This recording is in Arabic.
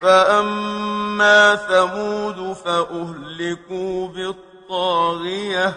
فَأَمَّا ثَمُودُ فَأُهْلِكُوا بِالطَّاغِيَةِ